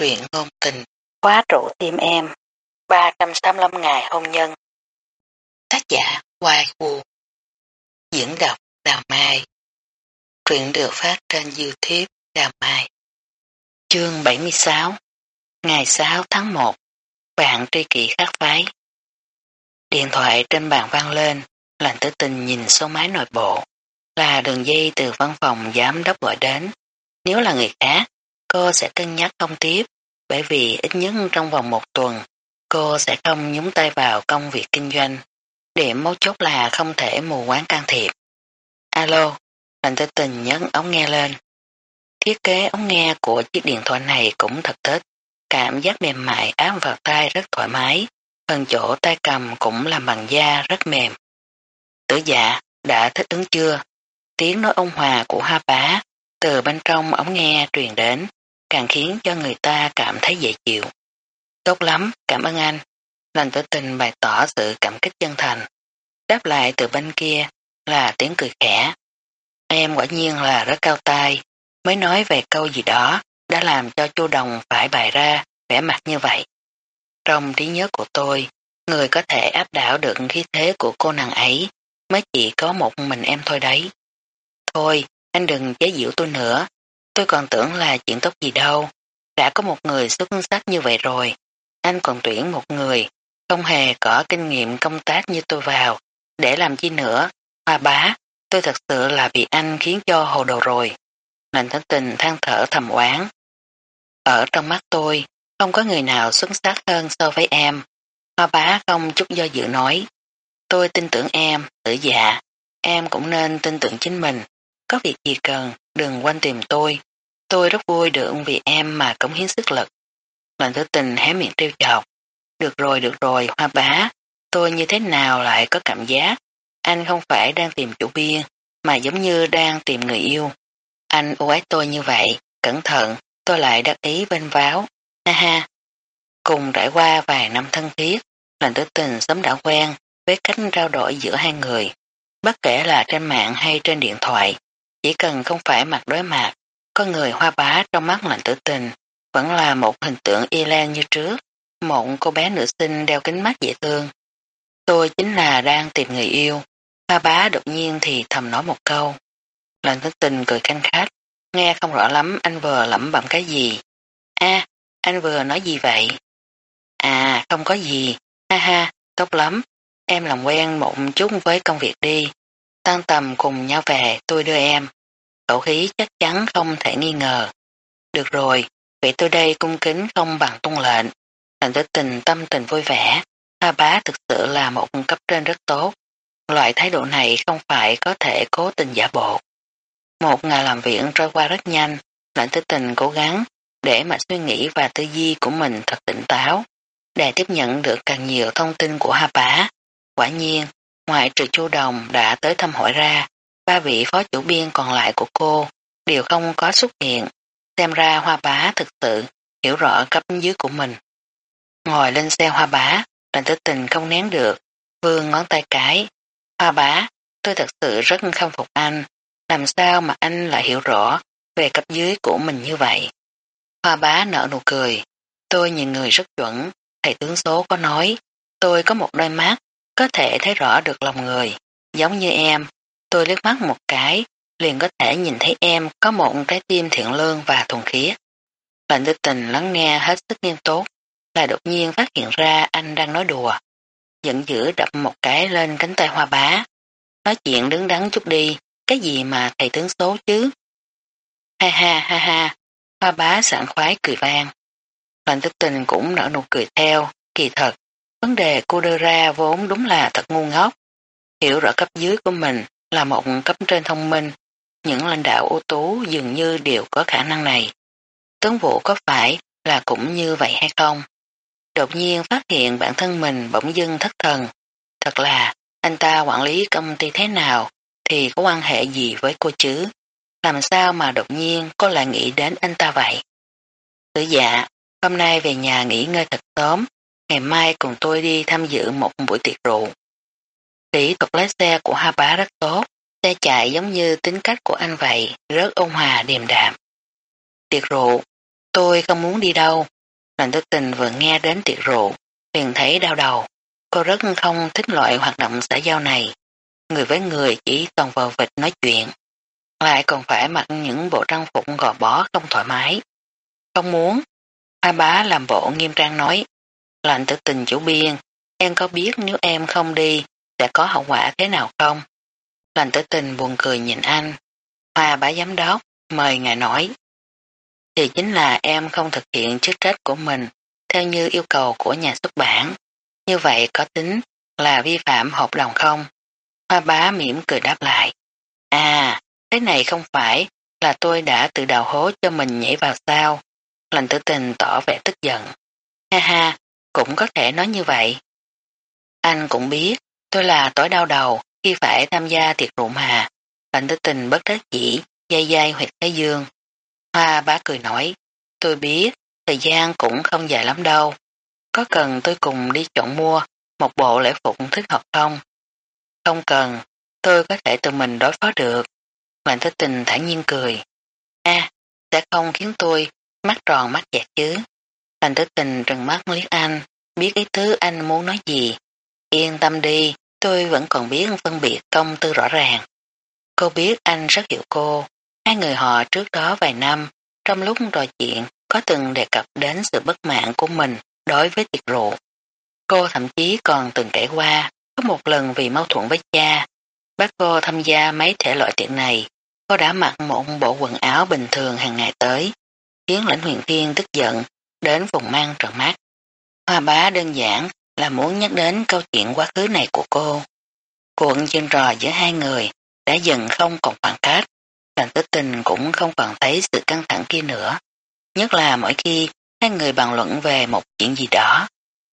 truyện ngôn tình, khóa trụ tim em, 385 ngày hôn nhân. Tác giả Hoài Vũ Diễn đọc Đào Mai Truyện được phát trên Youtube Đào Mai Chương 76 Ngày 6 tháng 1 Bạn tri kỷ khác phái Điện thoại trên bàn vang lên, lành tử tình nhìn số máy nội bộ, là đường dây từ văn phòng giám đốc gọi đến. Nếu là người khác, cô sẽ cân nhắc không tiếp, bởi vì ít nhất trong vòng một tuần, cô sẽ không nhúng tay vào công việc kinh doanh. Điểm mấu chốt là không thể mù quán can thiệp. Alo, lành Tư tình nhấn ống nghe lên. Thiết kế ống nghe của chiếc điện thoại này cũng thật thích. Cảm giác mềm mại áp vào tay rất thoải mái, phần chỗ tay cầm cũng làm bằng da rất mềm. Tử dạ, đã thích ứng chưa? Tiếng nói ông hòa của hoa bá từ bên trong ống nghe truyền đến, càng khiến cho người ta cảm thấy dễ chịu. Tốt lắm, cảm ơn anh. Lành tử tình bày tỏ sự cảm kích chân thành. Đáp lại từ bên kia là tiếng cười khẽ. Em quả nhiên là rất cao tay, mới nói về câu gì đó đã làm cho chu đồng phải bày ra vẻ mặt như vậy. Trong trí nhớ của tôi, người có thể áp đảo được khí thế của cô nàng ấy mới chỉ có một mình em thôi đấy. Thôi, anh đừng chế giễu tôi nữa, tôi còn tưởng là chuyện tốt gì đâu. Đã có một người xuất sắc như vậy rồi, anh còn tuyển một người, không hề có kinh nghiệm công tác như tôi vào, để làm chi nữa, hoa bá, tôi thật sự là bị anh khiến cho hồ đồ rồi. Lành thánh tình than thở thầm oán. Ở trong mắt tôi, không có người nào xuất sắc hơn so với em. Hoa bá không chút do dự nói. Tôi tin tưởng em, tử dạ. Em cũng nên tin tưởng chính mình. Có việc gì cần, đừng quanh tìm tôi. Tôi rất vui được vì em mà cống hiến sức lực. Lệnh tử tình hé miệng trêu chọc. Được rồi, được rồi, hoa bá. Tôi như thế nào lại có cảm giác anh không phải đang tìm chủ biên, mà giống như đang tìm người yêu. Anh ưu ái tôi như vậy, cẩn thận, tôi lại đắc ý bên váo. Ha ha. Cùng trải qua vài năm thân thiết, lần tử tình sớm đã quen với cách trao đổi giữa hai người. Bất kể là trên mạng hay trên điện thoại, chỉ cần không phải mặt đối mặt, có người hoa bá trong mắt lạnh tử tình, vẫn là một hình tượng y lan như trước, một cô bé nữ sinh đeo kính mắt dễ thương. Tôi chính là đang tìm người yêu. Hoa bá đột nhiên thì thầm nói một câu. Lạnh tử tình cười canh khách, nghe không rõ lắm anh vừa lẩm bẩm cái gì. a anh vừa nói gì vậy? À, không có gì. Ha ha, tốt lắm. Em làm quen một chút với công việc đi. Tan tầm cùng nhau về, tôi đưa em. Khẩu khí chắc chắn không thể nghi ngờ. Được rồi, vậy tôi đây cung kính không bằng tung lệnh. Thành tử tình tâm tình vui vẻ. A bá thực sự là một cấp trên rất tốt. Loại thái độ này không phải có thể cố tình giả bộ. Một ngày làm việc trôi qua rất nhanh, lãnh tử tình cố gắng để mà suy nghĩ và tư duy của mình thật tỉnh táo, để tiếp nhận được càng nhiều thông tin của Hà Bá. Quả nhiên, ngoại trừ Chu Đồng đã tới thăm hỏi ra, ba vị phó chủ biên còn lại của cô đều không có xuất hiện, xem ra Hoa Bá thực sự hiểu rõ cấp dưới của mình. Ngồi lên xe Hoa Bá, Trần tử tình không nén được, vương ngón tay cái. Hoa Bá, tôi thật sự rất khâm phục anh, làm sao mà anh lại hiểu rõ về cấp dưới của mình như vậy. Hoa bá nở nụ cười. Tôi nhìn người rất chuẩn. Thầy tướng số có nói. Tôi có một đôi mắt. Có thể thấy rõ được lòng người. Giống như em. Tôi liếc mắt một cái. Liền có thể nhìn thấy em có một trái tim thiện lương và thuần khiết. Lệnh tư tình lắng nghe hết sức nghiêm túc. Là đột nhiên phát hiện ra anh đang nói đùa. Giận dữ đập một cái lên cánh tay hoa bá. Nói chuyện đứng đắn chút đi. Cái gì mà thầy tướng số chứ? Ha ha ha ha, Hoa bá sảng khoái cười vang. Lệnh tư tình cũng nở nụ cười theo, kỳ thật. Vấn đề cô đưa ra vốn đúng là thật ngu ngốc. Hiểu rõ cấp dưới của mình là một cấp trên thông minh, những lãnh đạo ưu tú dường như đều có khả năng này. Tướng vụ có phải là cũng như vậy hay không? Đột nhiên phát hiện bản thân mình bỗng dưng thất thần. Thật là, anh ta quản lý công ty thế nào thì có quan hệ gì với cô chứ? Làm sao mà đột nhiên cô lại nghĩ đến anh ta vậy? Tử dạ, hôm nay về nhà nghỉ ngơi thật sớm, ngày mai cùng tôi đi tham dự một buổi tiệc rượu. Kỹ thuật lái xe của Ha Bá rất tốt, xe chạy giống như tính cách của anh vậy, rất ôn hòa điềm đạm. Tiệc rượu, Tôi không muốn đi đâu. Lành tức tình vừa nghe đến tiệc rượu, liền thấy đau đầu. Cô rất không thích loại hoạt động xã giao này. Người với người chỉ toàn vào vịt nói chuyện. Lại còn phải mặc những bộ trang phục gò bó không thoải mái. Không muốn. Hai bá làm bộ nghiêm trang nói. Lạnh tự tình chủ biên, em có biết nếu em không đi sẽ có hậu quả thế nào không? Lành tử tình buồn cười nhìn anh. Hoa bá giám đốc, mời ngài nói. Thì chính là em không thực hiện chức trách của mình theo như yêu cầu của nhà xuất bản. Như vậy có tính là vi phạm hợp đồng không? Hoa bá mỉm cười đáp lại. À, thế này không phải là tôi đã tự đào hố cho mình nhảy vào sao. Lành tử tình tỏ vẻ tức giận. Ha ha, cũng có thể nói như vậy. Anh cũng biết, tôi là tối đau đầu khi phải tham gia tiệc rượu mà. Lạnh tử tình bất đắc chỉ, dây dây huyệt thái dương. Hoa bá cười nói, tôi biết, thời gian cũng không dài lắm đâu. Có cần tôi cùng đi chọn mua một bộ lễ phục thích hợp không? Không cần, tôi có thể tự mình đối phó được. Lành thức tình thản nhiên cười. a sẽ không khiến tôi mắt tròn mắt dẹt chứ. Lành thức tình trừng mắt liếc anh, biết ý tứ anh muốn nói gì. Yên tâm đi, tôi vẫn còn biết phân biệt công tư rõ ràng. Cô biết anh rất hiểu cô. Hai người họ trước đó vài năm, trong lúc trò chuyện, có từng đề cập đến sự bất mãn của mình đối với tiệc rượu. Cô thậm chí còn từng kể qua, có một lần vì mâu thuẫn với cha, bác cô tham gia mấy thể loại tiệc này, cô đã mặc một bộ quần áo bình thường hàng ngày tới, khiến lãnh huyền thiên tức giận, đến vùng mang trợn mắt. Hoa bá đơn giản là muốn nhắc đến câu chuyện quá khứ này của cô. Cuộc chân rò giữa hai người đã dần không còn khoảng cách, Trần tích tình cũng không còn thấy sự căng thẳng kia nữa. Nhất là mỗi khi hai người bàn luận về một chuyện gì đó,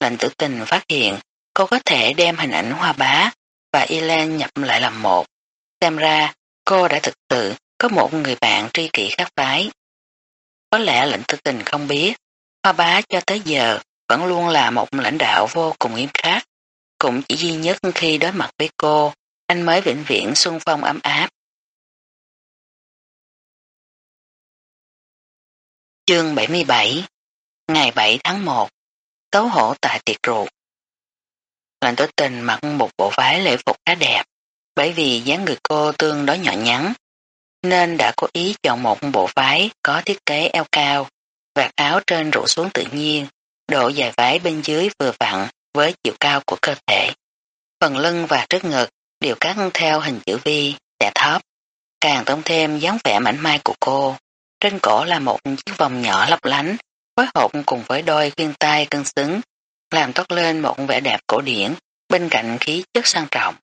lệnh tử tình phát hiện cô có thể đem hình ảnh hoa bá và Elen nhập lại làm một. Xem ra cô đã thực sự có một người bạn tri kỷ khác phái. Có lẽ lệnh tử tình không biết, hoa bá cho tới giờ vẫn luôn là một lãnh đạo vô cùng nghiêm khắc. Cũng chỉ duy nhất khi đối mặt với cô, anh mới vĩnh viễn xuân phong ấm áp. Chương 77 Ngày 7 tháng 1 Tấu hổ tại tiệc rượu Lệnh tối tình mặc một bộ váy lễ phục khá đẹp bởi vì dáng người cô tương đối nhỏ nhắn nên đã cố ý chọn một bộ váy có thiết kế eo cao vạt áo trên rủ xuống tự nhiên độ dài váy bên dưới vừa vặn với chiều cao của cơ thể. Phần lưng và trước ngực đều cắt theo hình chữ V, đẻ thấp, càng tông thêm dáng vẻ mảnh mai của cô. Trên cổ là một chiếc vòng nhỏ lấp lánh, phối hợp cùng với đôi khuyên tai cân xứng, làm toát lên một vẻ đẹp cổ điển bên cạnh khí chất sang trọng.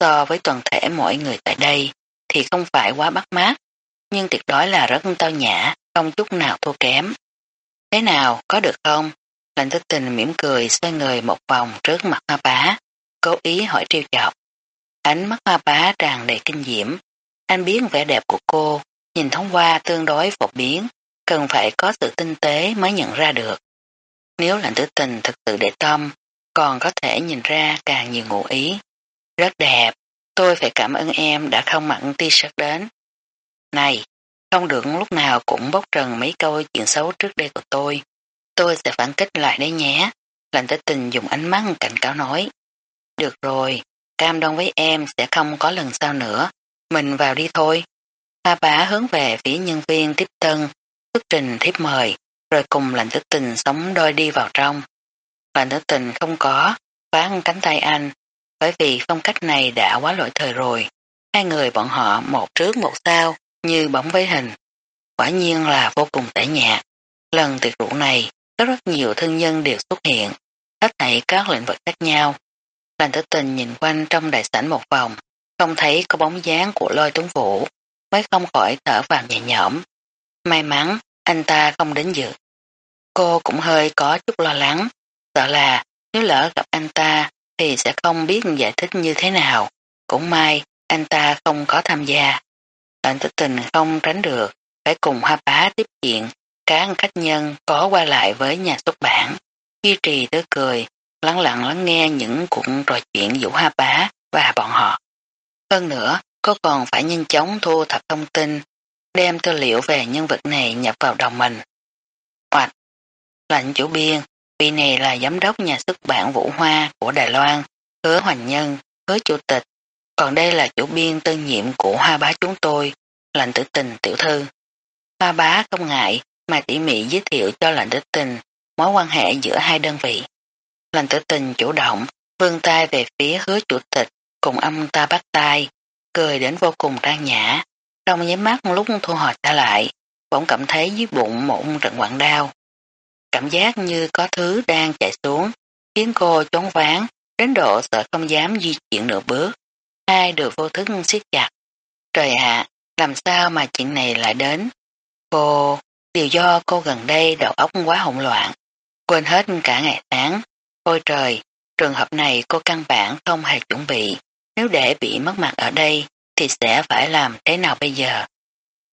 So với toàn thể mọi người tại đây thì không phải quá bắt mát, nhưng tuyệt đối là rất tao nhã, không chút nào thua kém. Thế nào, có được không? Lạnh thức tình mỉm cười xoay người một vòng trước mặt hoa bá, cố ý hỏi trêu chọc. Ánh mắt hoa bá tràn đầy kinh diễm. Anh biết vẻ đẹp của cô, nhìn thông qua tương đối phổ biến, cần phải có sự tinh tế mới nhận ra được. Nếu lạnh tử tình thực sự để tâm, còn có thể nhìn ra càng nhiều ngụ ý. Rất đẹp, tôi phải cảm ơn em đã không mặn t-shirt đến. Này, không được lúc nào cũng bốc trần mấy câu chuyện xấu trước đây của tôi. Tôi sẽ phản kích lại đấy nhé. Lành tới tình dùng ánh mắt cảnh cáo nói. Được rồi, cam đoan với em sẽ không có lần sau nữa. Mình vào đi thôi. Hoa bá hướng về phía nhân viên tiếp tân, xuất trình thiếp mời, rồi cùng lành tới tình sống đôi đi vào trong. Lành tới tình không có, phá cánh tay anh, bởi vì phong cách này đã quá lỗi thời rồi. Hai người bọn họ một trước một sau, như bóng với hình. Quả nhiên là vô cùng tẻ nhạt. Lần tiệc rượu này, có rất nhiều thân nhân đều xuất hiện, hết thảy các lĩnh vực khác nhau. Lành tử tình nhìn quanh trong đại sảnh một vòng, không thấy có bóng dáng của lôi tuấn vũ, mới không khỏi thở vào nhẹ nhõm. May mắn, anh ta không đến dự. Cô cũng hơi có chút lo lắng, sợ là nếu lỡ gặp anh ta thì sẽ không biết giải thích như thế nào. Cũng may, anh ta không có tham gia. Lệnh tử tình không tránh được, phải cùng hoa bá tiếp chuyện các khách nhân có qua lại với nhà xuất bản, duy trì tới cười, lắng lặng lắng nghe những cuộc trò chuyện Vũ hoa bá và bọn họ. Hơn nữa, cô còn phải nhanh chóng thu thập thông tin, đem tư liệu về nhân vật này nhập vào đầu mình. Hoặc, lệnh chủ biên, vị này là giám đốc nhà xuất bản Vũ Hoa của Đài Loan, hứa hoành nhân, hứa chủ tịch, còn đây là chủ biên tân nhiệm của hoa bá chúng tôi, lệnh tử tình tiểu thư. Hoa bá không ngại mà tỉ mỉ giới thiệu cho lệnh tử tình mối quan hệ giữa hai đơn vị. Lệnh tử tình chủ động, vươn tay về phía hứa chủ tịch cùng âm ta bắt tay, cười đến vô cùng trang nhã, trong nháy mắt lúc thu hồi ta lại, bỗng cảm thấy dưới bụng một trận quặn đau. Cảm giác như có thứ đang chạy xuống, khiến cô chóng ván, đến độ sợ không dám di chuyển nửa bước. Hai được vô thức siết chặt. Trời ạ, làm sao mà chuyện này lại đến? Cô, điều do cô gần đây đầu óc quá hỗn loạn, quên hết cả ngày sáng. Ôi trời, trường hợp này cô căn bản không hề chuẩn bị, nếu để bị mất mặt ở đây thì sẽ phải làm thế nào bây giờ?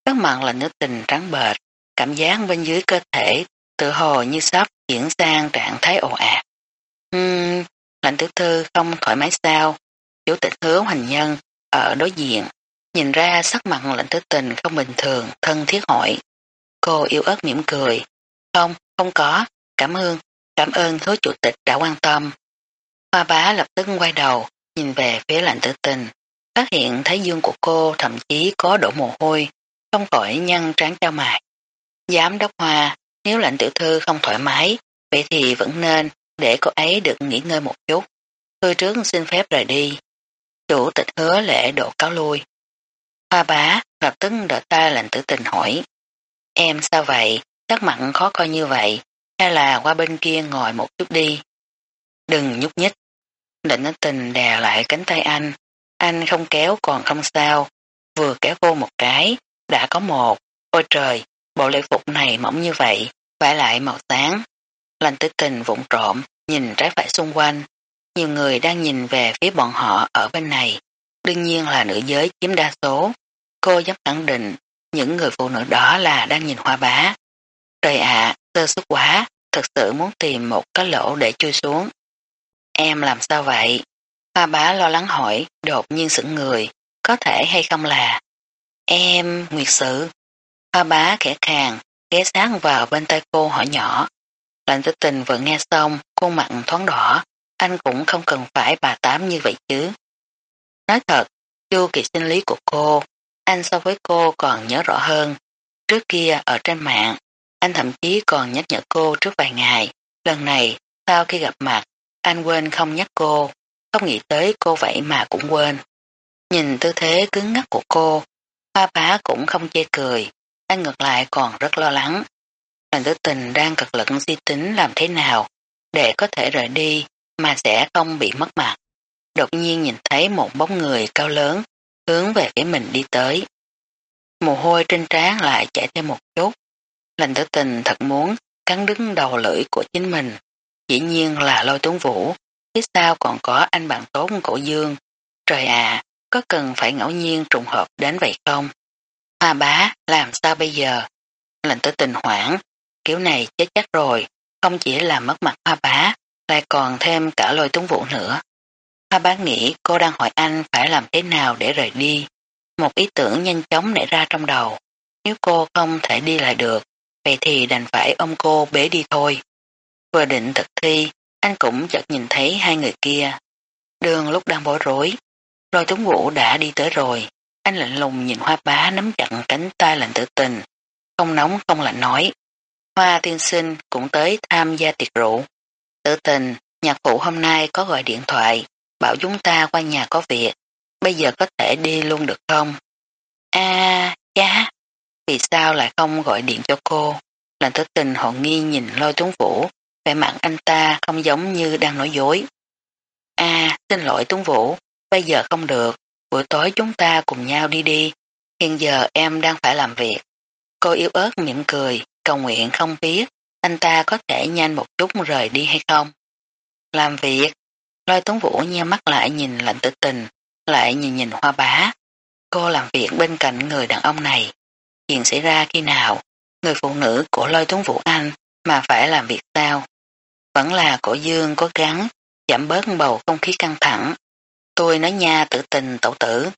Các mặt là nước tình trắng bệt, cảm giác bên dưới cơ thể tự hồ như sắp chuyển sang trạng thái ồ ạt. Ừm, lạnh tử thư không thoải mái sao? Chủ tịch hứa hành nhân ở đối diện, nhìn ra sắc mặt lạnh tử tình không bình thường, thân thiết hỏi. Cô yêu ớt mỉm cười. Không, không có, cảm ơn, cảm ơn hứa chủ tịch đã quan tâm. Hoa bá lập tức quay đầu, nhìn về phía lạnh tử tình, phát hiện thấy dương của cô thậm chí có đổ mồ hôi, không khỏi nhăn trán trao mày. Giám đốc hoa, nếu lạnh tiểu thư không thoải mái, vậy thì vẫn nên để cô ấy được nghỉ ngơi một chút. Tôi trước xin phép rời đi. Chủ tịch hứa lễ độ cáo lui. Hoa bá lập tức đợi ta lạnh tử tình hỏi. Em sao vậy? Sắc mặn khó coi như vậy. Hay là qua bên kia ngồi một chút đi? Đừng nhúc nhích. định tình đè lại cánh tay anh. Anh không kéo còn không sao. Vừa kéo vô một cái, đã có một. Ôi trời, bộ lễ phục này mỏng như vậy, vải lại màu sáng. Lành tử tình vụng trộm, nhìn trái phải xung quanh. Nhiều người đang nhìn về phía bọn họ ở bên này. Đương nhiên là nữ giới chiếm đa số. Cô dám khẳng định những người phụ nữ đó là đang nhìn hoa bá. Trời ạ, à, sơ xuất quá, thật sự muốn tìm một cái lỗ để chui xuống. Em làm sao vậy? Hoa bá lo lắng hỏi, đột nhiên sững người, có thể hay không là Em, Nguyệt Sự. Hoa bá khẽ khàng, ghé sát vào bên tay cô hỏi nhỏ. Lạnh tử tình vừa nghe xong, khuôn mặt thoáng đỏ, anh cũng không cần phải bà tám như vậy chứ. Nói thật, chu kỳ sinh lý của cô, anh so với cô còn nhớ rõ hơn. Trước kia ở trên mạng, anh thậm chí còn nhắc nhở cô trước vài ngày. Lần này, sau khi gặp mặt, anh quên không nhắc cô, không nghĩ tới cô vậy mà cũng quên. Nhìn tư thế cứng ngắc của cô, Hoa bá cũng không chê cười, anh ngược lại còn rất lo lắng. Đoàn tử tình đang cực lực suy tính làm thế nào để có thể rời đi mà sẽ không bị mất mặt. Đột nhiên nhìn thấy một bóng người cao lớn hướng về phía mình đi tới. Mồ hôi trên trán lại chảy thêm một chút. Lành tử tình thật muốn cắn đứng đầu lưỡi của chính mình. Dĩ nhiên là lôi tuấn vũ, phía sau còn có anh bạn tốt cổ dương. Trời à, có cần phải ngẫu nhiên trùng hợp đến vậy không? Hoa bá, làm sao bây giờ? Lệnh tử tình hoảng, kiểu này chết chắc rồi, không chỉ là mất mặt hoa bá, lại còn thêm cả lôi tuấn vũ nữa. Hoa bá nghĩ cô đang hỏi anh phải làm thế nào để rời đi. Một ý tưởng nhanh chóng nảy ra trong đầu. Nếu cô không thể đi lại được, vậy thì đành phải ôm cô bế đi thôi. Vừa định thực thi, anh cũng chợt nhìn thấy hai người kia. Đường lúc đang bối rối, Lôi tuấn vũ đã đi tới rồi, anh lạnh lùng nhìn hoa bá nắm chặt cánh tay lạnh tử tình, không nóng không lạnh nói. Hoa tiên sinh cũng tới tham gia tiệc rượu. Tử tình, nhạc phụ hôm nay có gọi điện thoại, bảo chúng ta qua nhà có việc, bây giờ có thể đi luôn được không? a cha, vì sao lại không gọi điện cho cô? Lành thức tình họ nghi nhìn lôi tuấn vũ, vẻ mặt anh ta không giống như đang nói dối. a xin lỗi tuấn vũ, Bây giờ không được, buổi tối chúng ta cùng nhau đi đi. Hiện giờ em đang phải làm việc. Cô yếu ớt mỉm cười, cầu nguyện không biết anh ta có thể nhanh một chút rời đi hay không. Làm việc, lôi tuấn vũ nhe mắt lại nhìn lạnh tử tình, lại nhìn nhìn hoa bá. Cô làm việc bên cạnh người đàn ông này. Chuyện xảy ra khi nào, người phụ nữ của lôi tuấn vũ anh mà phải làm việc sao? Vẫn là cổ dương cố gắng giảm bớt bầu không khí căng thẳng Tôi nói nha tự tình tẩu tử.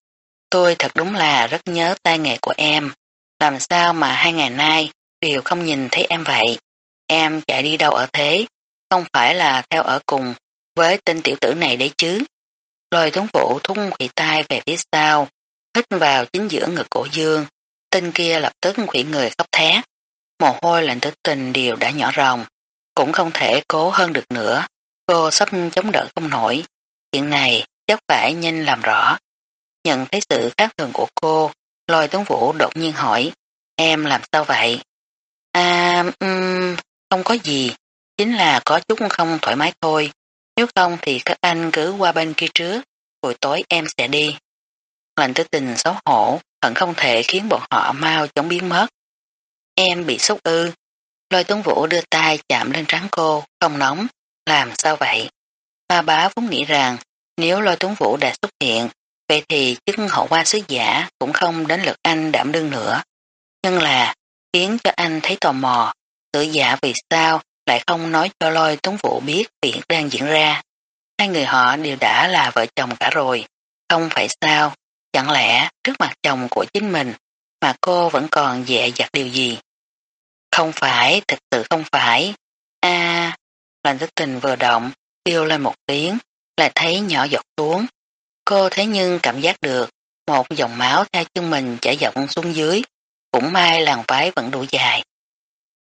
Tôi thật đúng là rất nhớ tay nghề của em. Làm sao mà hai ngày nay đều không nhìn thấy em vậy. em chạy đi đâu ở thế, không phải là theo ở cùng với tên tiểu tử này đấy chứ. Lôi tuấn vũ thung khủy tay về phía sau, hít vào chính giữa ngực cổ dương, tên kia lập tức khủy người khóc thét. Mồ hôi lạnh tử tình đều đã nhỏ ròng, cũng không thể cố hơn được nữa. Cô sắp chống đỡ không nổi. Chuyện này chắc phải nhanh làm rõ. Nhận thấy sự khác thường của cô, lôi tuấn vũ đột nhiên hỏi, em làm sao vậy? À, um, không có gì, chính là có chút không thoải mái thôi. Nếu không thì các anh cứ qua bên kia trước, buổi tối em sẽ đi. Lạnh tư tình xấu hổ, hận không thể khiến bọn họ mau chóng biến mất. Em bị sốt ư. Lôi tuấn vũ đưa tay chạm lên trán cô, không nóng. Làm sao vậy? Ma bá vốn nghĩ rằng nếu lôi tuấn vũ đã xuất hiện, vậy thì chức hậu qua sứ giả cũng không đến lượt anh đảm đương nữa. Nhưng là khiến cho anh thấy tò mò, sứ giả vì sao lại không nói cho lôi tuấn vũ biết chuyện đang diễn ra. Hai người họ đều đã là vợ chồng cả rồi, không phải sao, chẳng lẽ trước mặt chồng của chính mình mà cô vẫn còn dẹ dặt điều gì. Không phải, thật sự không phải. a à, lành thức tình vừa động, kêu lên một tiếng, lại thấy nhỏ giọt xuống. Cô thế nhưng cảm giác được một dòng máu theo chân mình chảy dọc xuống dưới, cũng may làn váy vẫn đủ dài.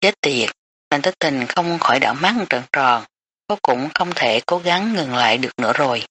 Chết tiệt, lành thức tình không khỏi đảo mắt trợn tròn, cô cũng không thể cố gắng ngừng lại được nữa rồi.